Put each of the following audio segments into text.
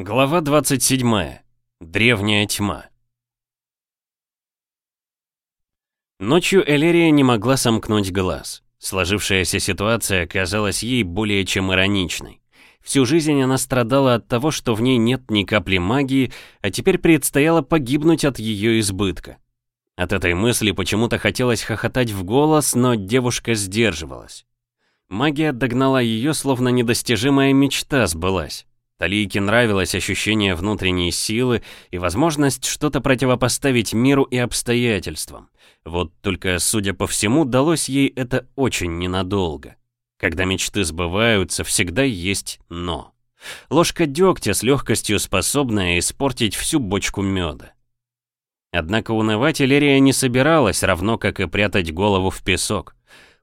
Глава 27. Древняя тьма. Ночью Элерия не могла сомкнуть глаз. Сложившаяся ситуация казалась ей более чем ироничной. Всю жизнь она страдала от того, что в ней нет ни капли магии, а теперь предстояло погибнуть от ее избытка. От этой мысли почему-то хотелось хохотать в голос, но девушка сдерживалась. Магия догнала ее, словно недостижимая мечта сбылась. Талийке нравилось ощущение внутренней силы и возможность что-то противопоставить миру и обстоятельствам. Вот только, судя по всему, далось ей это очень ненадолго. Когда мечты сбываются, всегда есть «но». Ложка дегтя с легкостью способная испортить всю бочку меда. Однако унывать Элерия не собиралась, равно как и прятать голову в песок.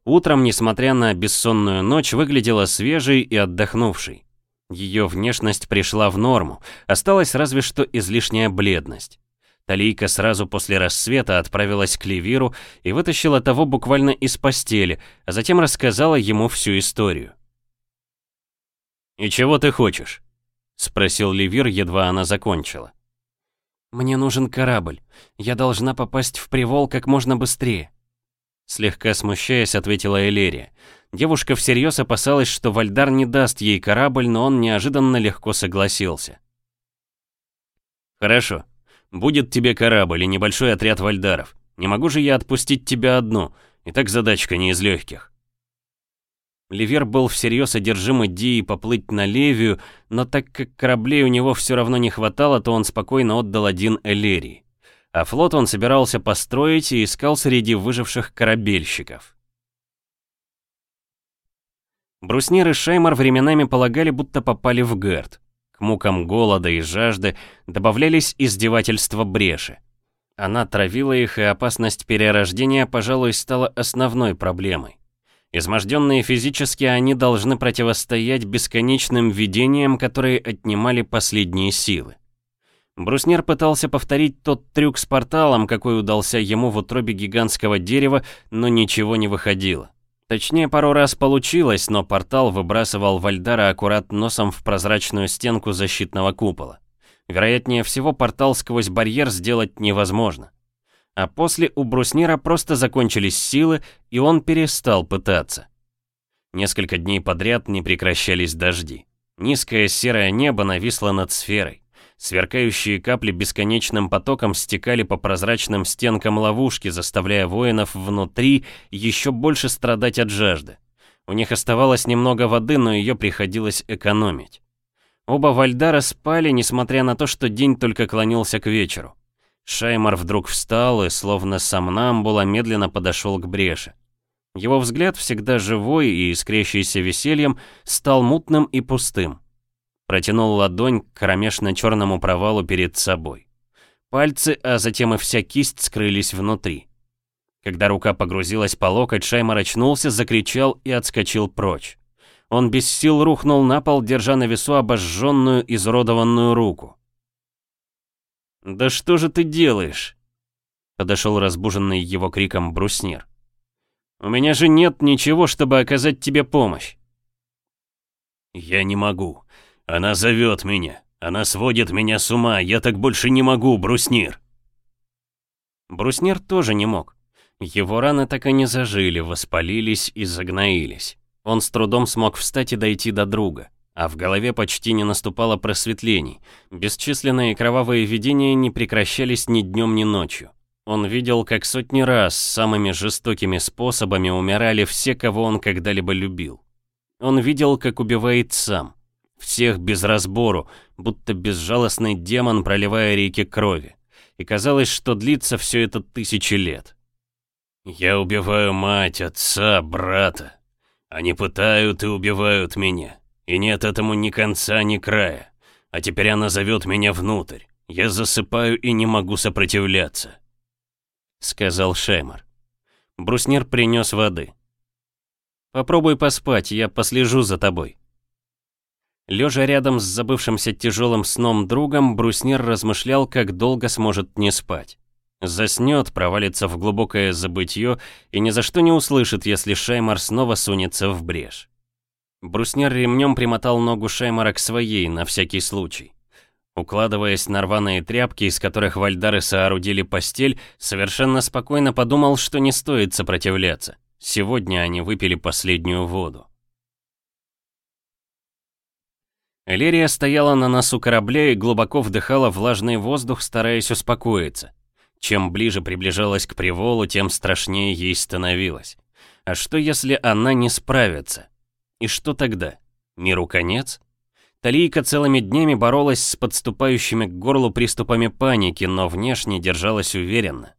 Утром, несмотря на бессонную ночь, выглядела свежей и отдохнувшей. Ее внешность пришла в норму, осталась разве что излишняя бледность. Талийка сразу после рассвета отправилась к Левиру и вытащила того буквально из постели, а затем рассказала ему всю историю. «И чего ты хочешь?» — спросил Левир, едва она закончила. «Мне нужен корабль. Я должна попасть в привол как можно быстрее». Слегка смущаясь, ответила Элери. Девушка всерьез опасалась, что Вальдар не даст ей корабль, но он неожиданно легко согласился. «Хорошо. Будет тебе корабль и небольшой отряд вальдаров. Не могу же я отпустить тебя одну, и так задачка не из легких». Ливер был всерьез одержим идеей поплыть на Левию, но так как кораблей у него все равно не хватало, то он спокойно отдал один Элерии а флот он собирался построить и искал среди выживших корабельщиков. Брусниры Шаймар временами полагали, будто попали в Герд. К мукам голода и жажды добавлялись издевательства бреши. Она травила их, и опасность перерождения, пожалуй, стала основной проблемой. Изможденные физически, они должны противостоять бесконечным видениям, которые отнимали последние силы. Бруснер пытался повторить тот трюк с порталом, какой удался ему в утробе гигантского дерева, но ничего не выходило. Точнее, пару раз получилось, но портал выбрасывал Вальдара аккурат носом в прозрачную стенку защитного купола. Вероятнее всего, портал сквозь барьер сделать невозможно. А после у Бруснера просто закончились силы, и он перестал пытаться. Несколько дней подряд не прекращались дожди. Низкое серое небо нависло над сферой. Сверкающие капли бесконечным потоком стекали по прозрачным стенкам ловушки, заставляя воинов внутри еще больше страдать от жажды. У них оставалось немного воды, но ее приходилось экономить. Оба Вальдара спали, несмотря на то, что день только клонился к вечеру. Шаймар вдруг встал и, словно сомнамбула, медленно подошел к бреше. Его взгляд, всегда живой и искрящийся весельем, стал мутным и пустым. Протянул ладонь к кромешно-черному провалу перед собой. Пальцы, а затем и вся кисть скрылись внутри. Когда рука погрузилась по локоть, Шаймар очнулся, закричал и отскочил прочь. Он без сил рухнул на пол, держа на весу обожженную, изуродованную руку. «Да что же ты делаешь?» Подошел разбуженный его криком бруснир. «У меня же нет ничего, чтобы оказать тебе помощь». «Я не могу», она зовет меня. Она сводит меня с ума. Я так больше не могу, бруснир. Бруснир тоже не мог. Его раны так и не зажили, воспалились и загноились. Он с трудом смог встать и дойти до друга. А в голове почти не наступало просветлений. Бесчисленные кровавые видения не прекращались ни днем, ни ночью. Он видел, как сотни раз самыми жестокими способами умирали все, кого он когда-либо любил. Он видел, как убивает сам всех без разбору, будто безжалостный демон, проливая реки крови. И казалось, что длится все это тысячи лет. «Я убиваю мать, отца, брата. Они пытают и убивают меня. И нет этому ни конца, ни края. А теперь она зовет меня внутрь. Я засыпаю и не могу сопротивляться», — сказал Шеймар. Бруснер принес воды. «Попробуй поспать, я послежу за тобой», Лежа рядом с забывшимся тяжелым сном другом, Бруснер размышлял, как долго сможет не спать. Заснет, провалится в глубокое забытье и ни за что не услышит, если Шаймар снова сунется в брешь. Бруснер ремнем примотал ногу Шаймара к своей, на всякий случай. Укладываясь на рваные тряпки, из которых вальдары соорудили постель, совершенно спокойно подумал, что не стоит сопротивляться. Сегодня они выпили последнюю воду. Элерия стояла на носу корабля и глубоко вдыхала влажный воздух, стараясь успокоиться. Чем ближе приближалась к приволу, тем страшнее ей становилось. А что, если она не справится? И что тогда? Миру конец? Талийка целыми днями боролась с подступающими к горлу приступами паники, но внешне держалась уверенно.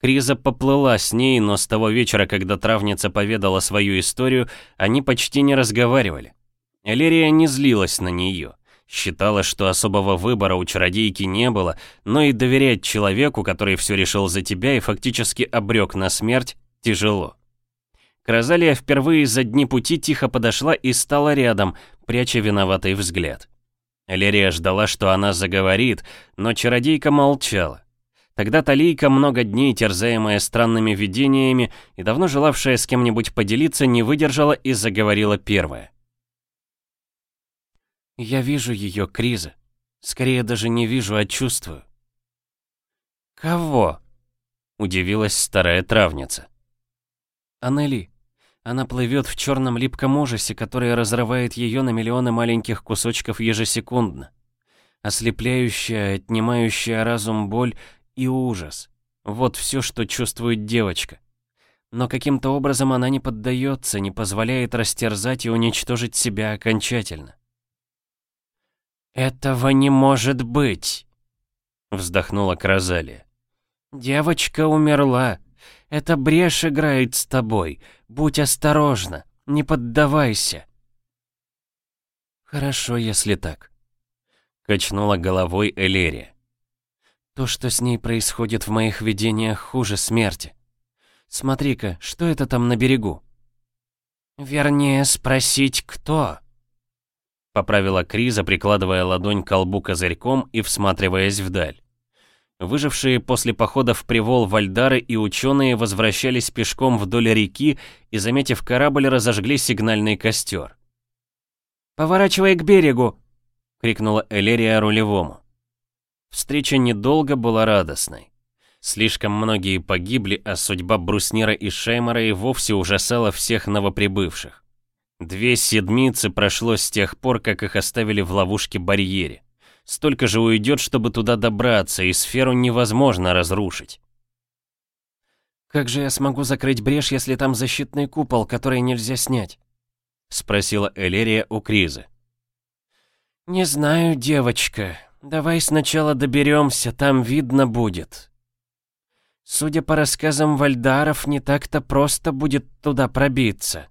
Криза поплыла с ней, но с того вечера, когда травница поведала свою историю, они почти не разговаривали. Элерия не злилась на нее. Считала, что особого выбора у чародейки не было, но и доверять человеку, который все решил за тебя и фактически обрек на смерть, тяжело. Кразалия впервые за дни пути тихо подошла и стала рядом, пряча виноватый взгляд. Элерия ждала, что она заговорит, но чародейка молчала. Тогда Талийка, много дней терзаемая странными видениями и давно желавшая с кем-нибудь поделиться, не выдержала и заговорила первая. Я вижу ее, кризы, Скорее даже не вижу, а чувствую. Кого? Удивилась старая травница. Анели. Она плывет в черном липком ужасе, который разрывает ее на миллионы маленьких кусочков ежесекундно. Ослепляющая, отнимающая разум боль и ужас. Вот все, что чувствует девочка. Но каким-то образом она не поддается, не позволяет растерзать и уничтожить себя окончательно. «Этого не может быть!» — вздохнула Кразали. «Девочка умерла. Это брешь играет с тобой. Будь осторожна, не поддавайся». «Хорошо, если так», — качнула головой Элери. «То, что с ней происходит в моих видениях, хуже смерти. Смотри-ка, что это там на берегу?» «Вернее, спросить, кто?» Поправила Криза, прикладывая ладонь к колбу козырьком и всматриваясь вдаль. Выжившие после похода в Привол вальдары и ученые возвращались пешком вдоль реки и, заметив корабль, разожгли сигнальный костер. «Поворачивай к берегу!» — крикнула Элерия рулевому. Встреча недолго была радостной. Слишком многие погибли, а судьба Бруснира и Шеймара и вовсе ужасала всех новоприбывших. Две седмицы прошло с тех пор, как их оставили в ловушке-барьере. Столько же уйдет, чтобы туда добраться, и сферу невозможно разрушить. «Как же я смогу закрыть брешь, если там защитный купол, который нельзя снять?» — спросила Элерия у Кризы. «Не знаю, девочка. Давай сначала доберемся, там видно будет. Судя по рассказам Вальдаров, не так-то просто будет туда пробиться»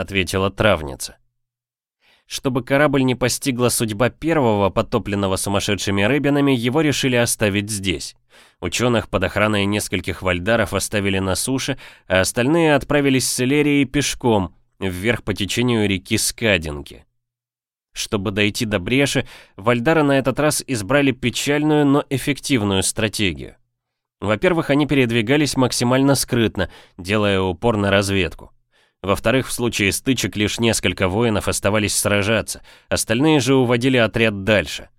ответила травница. Чтобы корабль не постигла судьба первого, потопленного сумасшедшими рыбинами, его решили оставить здесь. Ученых под охраной нескольких вальдаров оставили на суше, а остальные отправились с Элерией пешком, вверх по течению реки Скадинки. Чтобы дойти до бреши, вальдары на этот раз избрали печальную, но эффективную стратегию. Во-первых, они передвигались максимально скрытно, делая упор на разведку. Во-вторых, в случае стычек лишь несколько воинов оставались сражаться, остальные же уводили отряд дальше.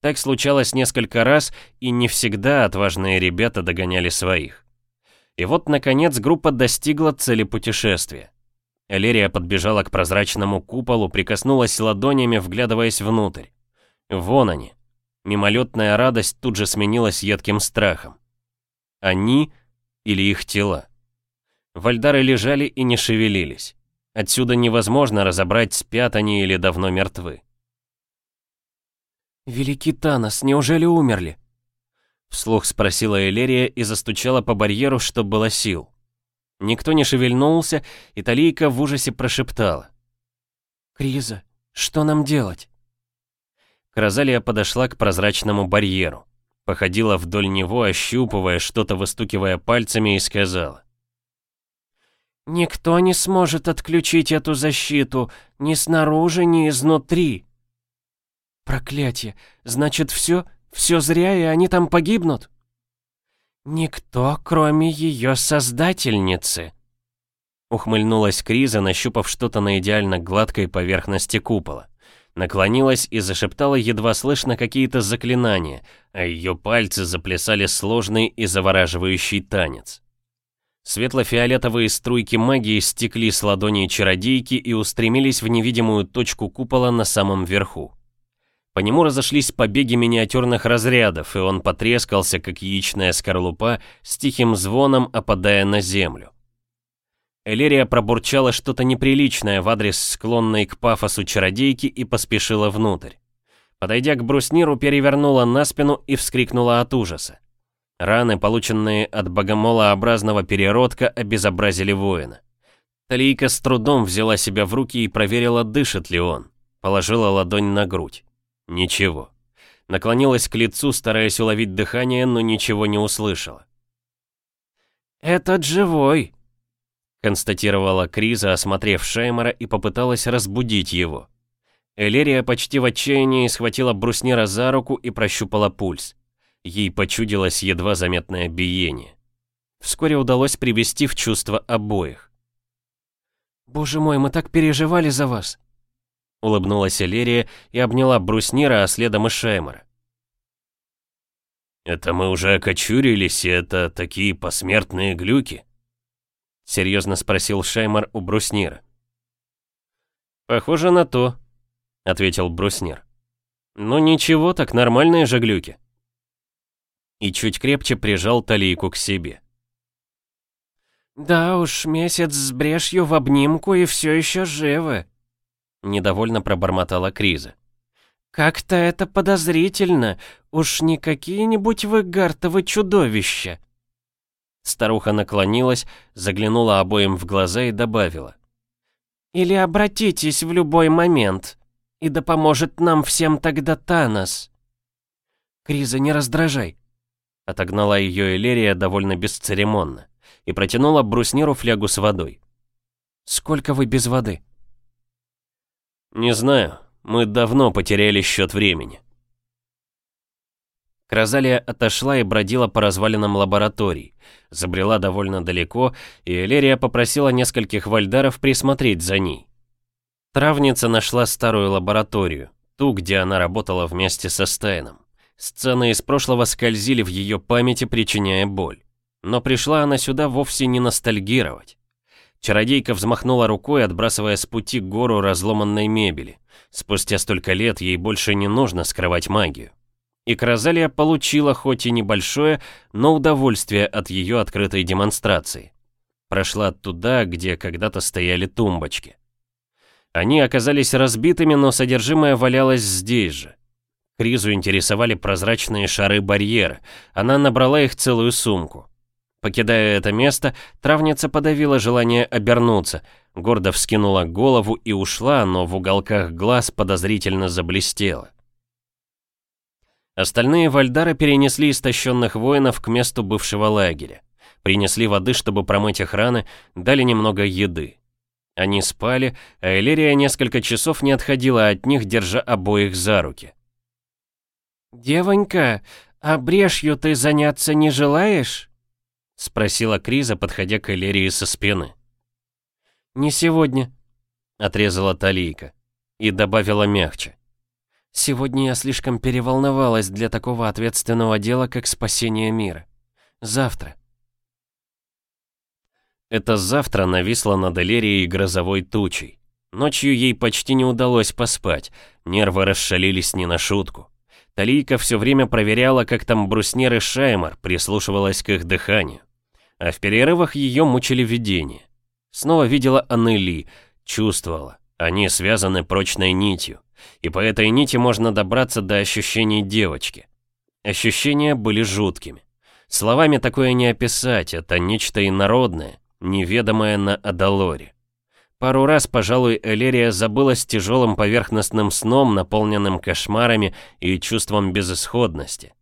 Так случалось несколько раз, и не всегда отважные ребята догоняли своих. И вот, наконец, группа достигла цели путешествия. Элерия подбежала к прозрачному куполу, прикоснулась ладонями, вглядываясь внутрь. Вон они. Мимолетная радость тут же сменилась едким страхом. Они или их тела? Вальдары лежали и не шевелились. Отсюда невозможно разобрать, спят они или давно мертвы. «Великий Танос, неужели умерли?» Вслух спросила Элерия и застучала по барьеру, что было сил. Никто не шевельнулся, и Талийка в ужасе прошептала. «Криза, что нам делать?» Кразалия подошла к прозрачному барьеру, походила вдоль него, ощупывая, что-то выстукивая пальцами и сказала. «Никто не сможет отключить эту защиту, ни снаружи, ни изнутри». «Проклятие! Значит, все, все зря, и они там погибнут?» «Никто, кроме ее создательницы», — ухмыльнулась Криза, нащупав что-то на идеально гладкой поверхности купола. Наклонилась и зашептала едва слышно какие-то заклинания, а ее пальцы заплясали сложный и завораживающий танец. Светло-фиолетовые струйки магии стекли с ладони чародейки и устремились в невидимую точку купола на самом верху. По нему разошлись побеги миниатюрных разрядов, и он потрескался, как яичная скорлупа, с тихим звоном опадая на землю. Элерия пробурчала что-то неприличное в адрес склонной к пафосу чародейки и поспешила внутрь. Подойдя к брусниру, перевернула на спину и вскрикнула от ужаса. Раны, полученные от богомолообразного переродка, обезобразили воина. Талийка с трудом взяла себя в руки и проверила, дышит ли он. Положила ладонь на грудь. Ничего. Наклонилась к лицу, стараясь уловить дыхание, но ничего не услышала. «Этот живой», — констатировала Криза, осмотрев Шеймара и попыталась разбудить его. Элерия почти в отчаянии схватила бруснира за руку и прощупала пульс. Ей почудилось едва заметное биение. Вскоре удалось привести в чувство обоих. «Боже мой, мы так переживали за вас!» Улыбнулась Элерия и обняла Бруснира, а следом и Шеймара. «Это мы уже окочурились, и это такие посмертные глюки?» Серьезно спросил Шеймар у Бруснира. «Похоже на то», — ответил Бруснир. «Ну ничего, так нормальные же глюки» и чуть крепче прижал талийку к себе. «Да уж, месяц с брешью в обнимку и все еще живы», — недовольно пробормотала Криза. «Как-то это подозрительно. Уж не какие-нибудь вы гартовы чудовища». Старуха наклонилась, заглянула обоим в глаза и добавила. «Или обратитесь в любой момент, и да поможет нам всем тогда Танос». «Криза, не раздражай. Отогнала ее Элерия довольно бесцеремонно и протянула брусниру флягу с водой. «Сколько вы без воды?» «Не знаю. Мы давно потеряли счет времени». Кразалия отошла и бродила по развалинам лаборатории, Забрела довольно далеко, и Элерия попросила нескольких вальдаров присмотреть за ней. Травница нашла старую лабораторию, ту, где она работала вместе со Стайном. Сцены из прошлого скользили в ее памяти, причиняя боль. Но пришла она сюда вовсе не ностальгировать. Чародейка взмахнула рукой, отбрасывая с пути гору разломанной мебели. Спустя столько лет ей больше не нужно скрывать магию. И Кразалия получила хоть и небольшое, но удовольствие от ее открытой демонстрации. Прошла туда, где когда-то стояли тумбочки. Они оказались разбитыми, но содержимое валялось здесь же. Кризу интересовали прозрачные шары барьера. Она набрала их целую сумку. Покидая это место, травница подавила желание обернуться, гордо вскинула голову и ушла, но в уголках глаз подозрительно заблестело. Остальные вальдары перенесли истощенных воинов к месту бывшего лагеря. Принесли воды, чтобы промыть их раны, дали немного еды. Они спали, а Элерия несколько часов не отходила от них, держа обоих за руки. «Девонька, а брешью ты заняться не желаешь?» — спросила Криза, подходя к Элерии со спины. «Не сегодня», — отрезала Талийка и добавила мягче. «Сегодня я слишком переволновалась для такого ответственного дела, как спасение мира. Завтра». Это завтра нависло над Элерией грозовой тучей. Ночью ей почти не удалось поспать, нервы расшалились не на шутку. Талийка все время проверяла, как там Бруснер и Шаймар, прислушивалась к их дыханию. А в перерывах ее мучили видения. Снова видела Аннели, чувствовала. Они связаны прочной нитью. И по этой нити можно добраться до ощущений девочки. Ощущения были жуткими. Словами такое не описать, это нечто инородное, неведомое на Адалоре. Пару раз, пожалуй, Элерия забылась тяжелым поверхностным сном, наполненным кошмарами и чувством безысходности.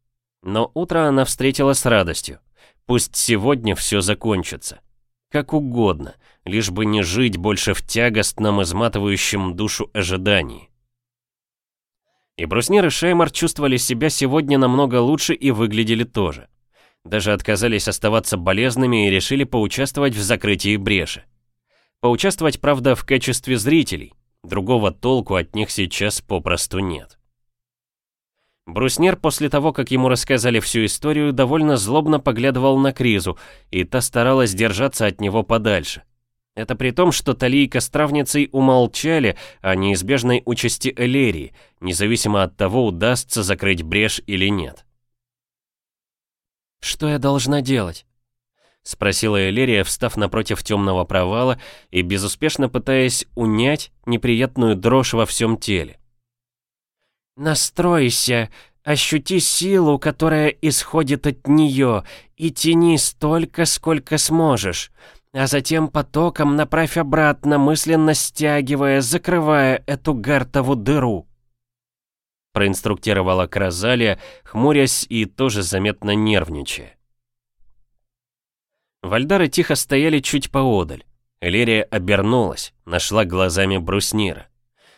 Но утро она встретила с радостью. Пусть сегодня все закончится. Как угодно, лишь бы не жить больше в тягостном, изматывающем душу ожидании. И Бруснир и Шеймар чувствовали себя сегодня намного лучше и выглядели тоже. Даже отказались оставаться болезными и решили поучаствовать в закрытии бреши. Поучаствовать, правда, в качестве зрителей. Другого толку от них сейчас попросту нет. Бруснер после того, как ему рассказали всю историю, довольно злобно поглядывал на Кризу, и та старалась держаться от него подальше. Это при том, что Талийка с травницей умолчали о неизбежной участи Элерии, независимо от того, удастся закрыть брешь или нет. «Что я должна делать?» — спросила Элерия, встав напротив темного провала и безуспешно пытаясь унять неприятную дрожь во всем теле. «Настройся, ощути силу, которая исходит от нее, и тяни столько, сколько сможешь, а затем потоком направь обратно, мысленно стягивая, закрывая эту гартову дыру». Проинструктировала Кразалия, хмурясь и тоже заметно нервничая. Вальдары тихо стояли чуть поодаль. Элерия обернулась, нашла глазами бруснира.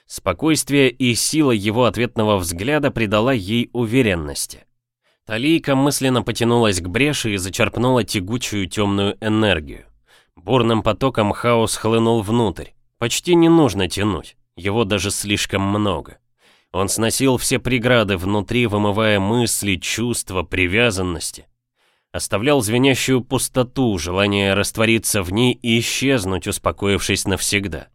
Спокойствие и сила его ответного взгляда придала ей уверенности. Талийка мысленно потянулась к бреши и зачерпнула тягучую темную энергию. Бурным потоком хаос хлынул внутрь. Почти не нужно тянуть, его даже слишком много. Он сносил все преграды внутри, вымывая мысли, чувства, привязанности оставлял звенящую пустоту, желание раствориться в ней и исчезнуть, успокоившись навсегда.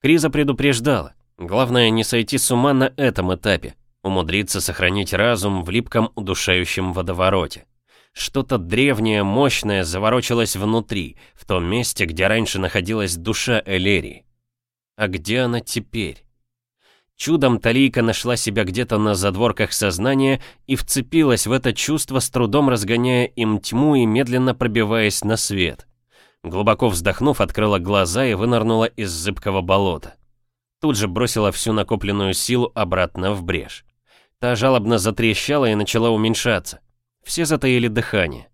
Криза предупреждала, главное не сойти с ума на этом этапе, умудриться сохранить разум в липком удушающем водовороте. Что-то древнее, мощное заворочилось внутри, в том месте, где раньше находилась душа Элерии. А где она теперь? Чудом Талийка нашла себя где-то на задворках сознания и вцепилась в это чувство, с трудом разгоняя им тьму и медленно пробиваясь на свет. Глубоко вздохнув, открыла глаза и вынырнула из зыбкого болота. Тут же бросила всю накопленную силу обратно в брешь. Та жалобно затрещала и начала уменьшаться. Все затаили дыхание.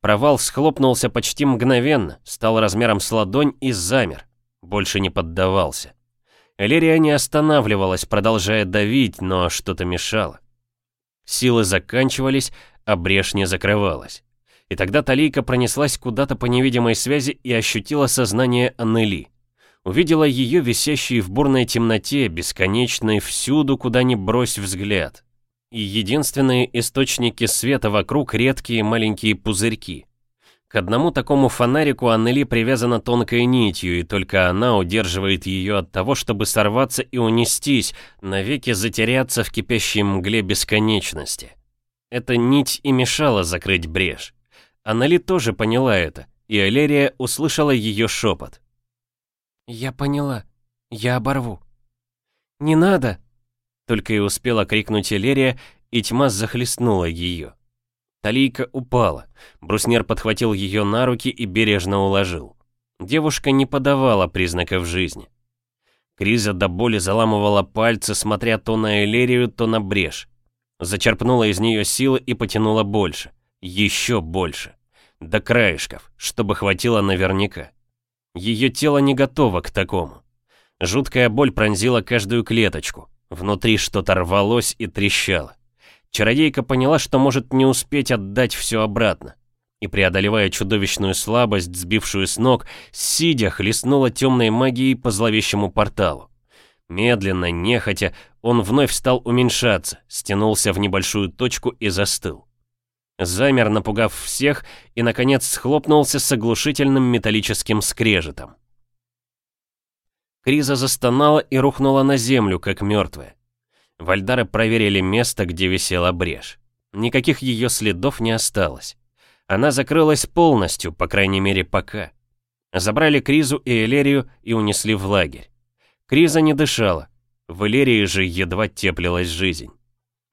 Провал схлопнулся почти мгновенно, стал размером с ладонь и замер. Больше не поддавался. Элерия не останавливалась, продолжая давить, но что-то мешало. Силы заканчивались, а брешь не закрывалась. И тогда Талийка пронеслась куда-то по невидимой связи и ощутила сознание Аннели. Увидела ее, висящей в бурной темноте, бесконечной, всюду, куда ни брось взгляд. И единственные источники света вокруг — редкие маленькие пузырьки. К одному такому фонарику Аннели привязана тонкой нитью, и только она удерживает ее от того, чтобы сорваться и унестись, навеки затеряться в кипящей мгле бесконечности. Эта нить и мешала закрыть брешь. Аннели тоже поняла это, и Алерия услышала ее шепот. «Я поняла. Я оборву». «Не надо!» Только и успела крикнуть Элерия, и тьма захлестнула ее. Талийка упала. Бруснер подхватил ее на руки и бережно уложил. Девушка не подавала признаков жизни. Криза до боли заламывала пальцы, смотря то на Элерию, то на брешь. Зачерпнула из нее силы и потянула больше. Еще больше. До краешков, чтобы хватило наверняка. Ее тело не готово к такому. Жуткая боль пронзила каждую клеточку. Внутри что-то рвалось и трещало. Чародейка поняла, что может не успеть отдать все обратно. И преодолевая чудовищную слабость, сбившую с ног, сидя хлестнула темной магией по зловещему порталу. Медленно, нехотя, он вновь стал уменьшаться, стянулся в небольшую точку и застыл. Замер, напугав всех, и, наконец, схлопнулся с оглушительным металлическим скрежетом. Криза застонала и рухнула на землю, как мертвая. Вальдары проверили место, где висела брешь. Никаких ее следов не осталось. Она закрылась полностью, по крайней мере пока. Забрали Кризу и Элерию и унесли в лагерь. Криза не дышала, в Элерии же едва теплилась жизнь.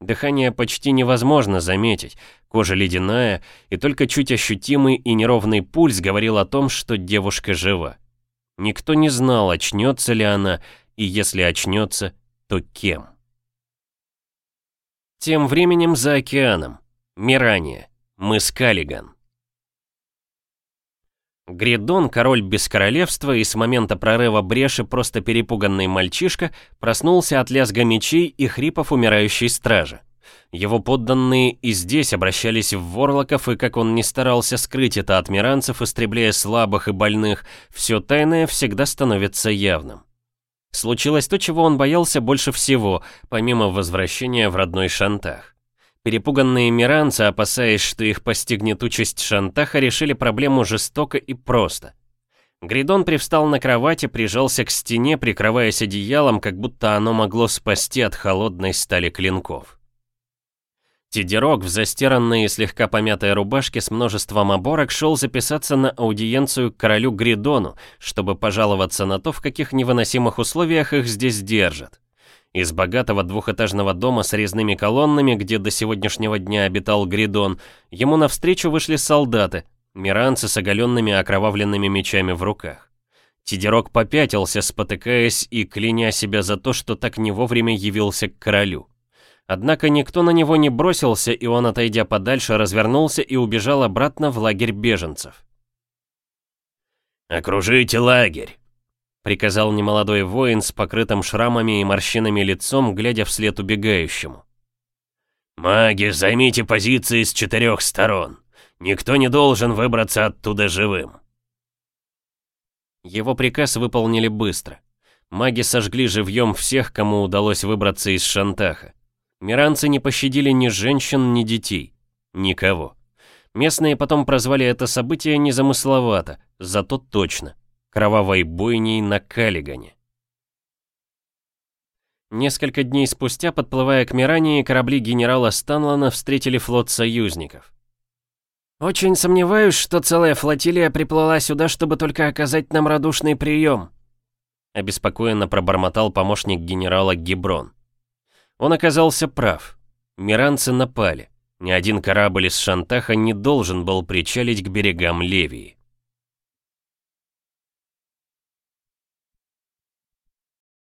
Дыхание почти невозможно заметить, кожа ледяная, и только чуть ощутимый и неровный пульс говорил о том, что девушка жива. Никто не знал, очнется ли она, и если очнется, то кем. Тем временем за океаном. Мирания. Мыс Каллиган. Гридон, король без королевства и с момента прорыва бреши просто перепуганный мальчишка, проснулся от лязга мечей и хрипов умирающей стражи. Его подданные и здесь обращались в ворлоков, и как он не старался скрыть это от миранцев, истребляя слабых и больных, все тайное всегда становится явным. Случилось то, чего он боялся больше всего, помимо возвращения в родной Шантах. Перепуганные миранцы, опасаясь, что их постигнет участь Шантаха, решили проблему жестоко и просто. Гридон привстал на кровати, прижался к стене, прикрываясь одеялом, как будто оно могло спасти от холодной стали клинков. Тидерок в застиранной и слегка помятой рубашке с множеством оборок шел записаться на аудиенцию к королю Гридону, чтобы пожаловаться на то, в каких невыносимых условиях их здесь держат. Из богатого двухэтажного дома с резными колоннами, где до сегодняшнего дня обитал Гридон, ему навстречу вышли солдаты, миранцы с оголенными окровавленными мечами в руках. Тидерок попятился, спотыкаясь и кляня себя за то, что так не вовремя явился к королю. Однако никто на него не бросился, и он, отойдя подальше, развернулся и убежал обратно в лагерь беженцев. «Окружите лагерь!» — приказал немолодой воин с покрытым шрамами и морщинами лицом, глядя вслед убегающему. «Маги, займите позиции с четырех сторон. Никто не должен выбраться оттуда живым». Его приказ выполнили быстро. Маги сожгли живьем всех, кому удалось выбраться из Шантаха. Миранцы не пощадили ни женщин, ни детей. Никого. Местные потом прозвали это событие незамысловато, зато точно. Кровавой бойней на Каллигане. Несколько дней спустя, подплывая к Мирании, корабли генерала Станлана встретили флот союзников. «Очень сомневаюсь, что целая флотилия приплыла сюда, чтобы только оказать нам радушный прием», обеспокоенно пробормотал помощник генерала Геброн. Он оказался прав. Миранцы напали. Ни один корабль из Шантаха не должен был причалить к берегам Левии.